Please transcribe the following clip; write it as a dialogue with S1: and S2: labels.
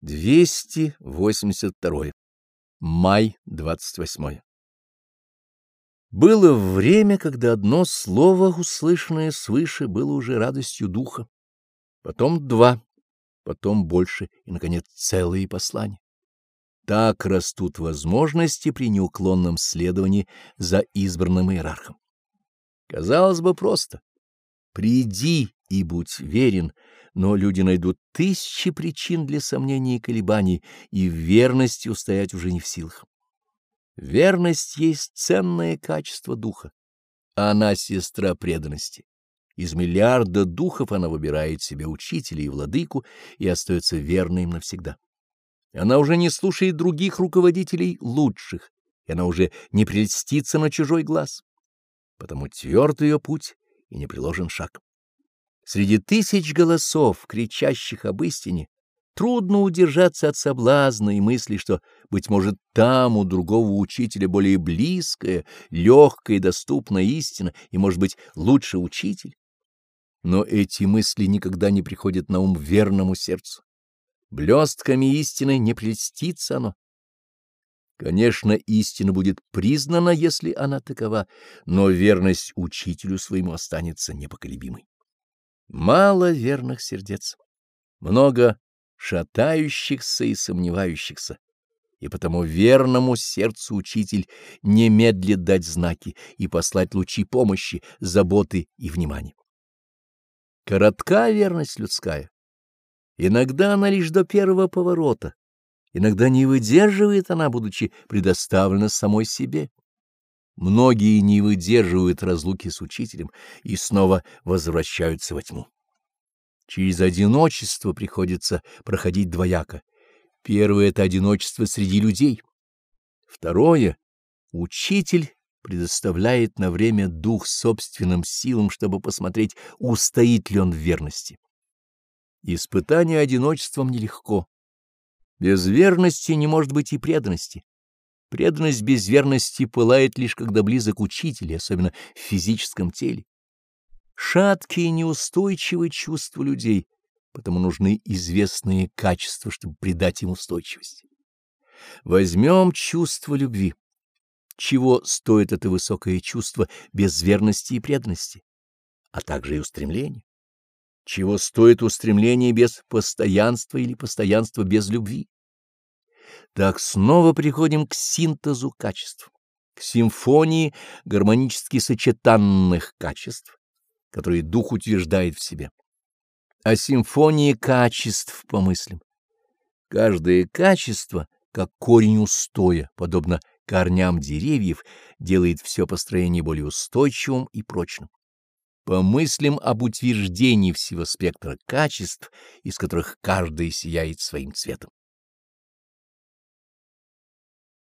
S1: 282. Май 28. Было время, когда одно слово, услышанное свыше, было уже радостью духа, потом два, потом больше и, наконец, целые послания. Так растут возможности при неуклонном следовании за избранным иерархом. Казалось бы, просто. Приди и будь верен, но люди найдут тысячи причин для сомнений и колебаний, и в верности устоять уже не в силах. Верность есть ценное качество духа. Она сестра преданности. Из миллиарда духов она выбирает себе учителя и владыку и остается верной им навсегда. Она уже не слушает других руководителей лучших, и она уже не прельстится на чужой глаз. Потому тверд ее путь и не приложен шаг. Среди тысяч голосов, кричащих об истине, трудно удержаться от соблазна и мысли, что, быть может, там у другого учителя более близкая, легкая и доступная истина, и, может быть, лучше учитель. Но эти мысли никогда не приходят на ум верному сердцу. Блестками истины не прельстится оно. Конечно, истина будет признана, если она такова, но верность учителю своему останется непоколебимой. Мало верных сердец, много шатающихся и сомневающихся, и потому верному сердцу учитель не медлит дать знаки и послать лучи помощи, заботы и внимания. Коротка верность людская. Иногда она лишь до первого поворота, иногда не выдерживает она, будучи предоставлена самой себе. Многие не выдерживают разлуки с учителем и снова возвращаются во тьму. Через одиночество приходится проходить двояко. Первое — это одиночество среди людей. Второе — учитель предоставляет на время дух собственным силам, чтобы посмотреть, устоит ли он в верности. Испытание одиночеством нелегко. Без верности не может быть и преданности. Преданность без верности пылает лишь когда близок учитель, особенно в физическом теле. Шаткие и неустойчивые чувства людей, потому нужны известные качества, чтобы придать им устойчивость. Возьмем чувство любви. Чего стоит это высокое чувство без верности и преданности, а также и устремления? Чего стоит устремление без постоянства или постоянство без любви? Так снова приходим к синтезу качеств, к симфонии гармонически сочетанных качеств, которые дух утверждает в себе. О симфонии качеств помыслим. Каждое качество, как корень устоя, подобно корням деревьев, делает все построение более устойчивым и прочным. Помыслим об утверждении всего спектра качеств, из которых каждое сияет своим цветом.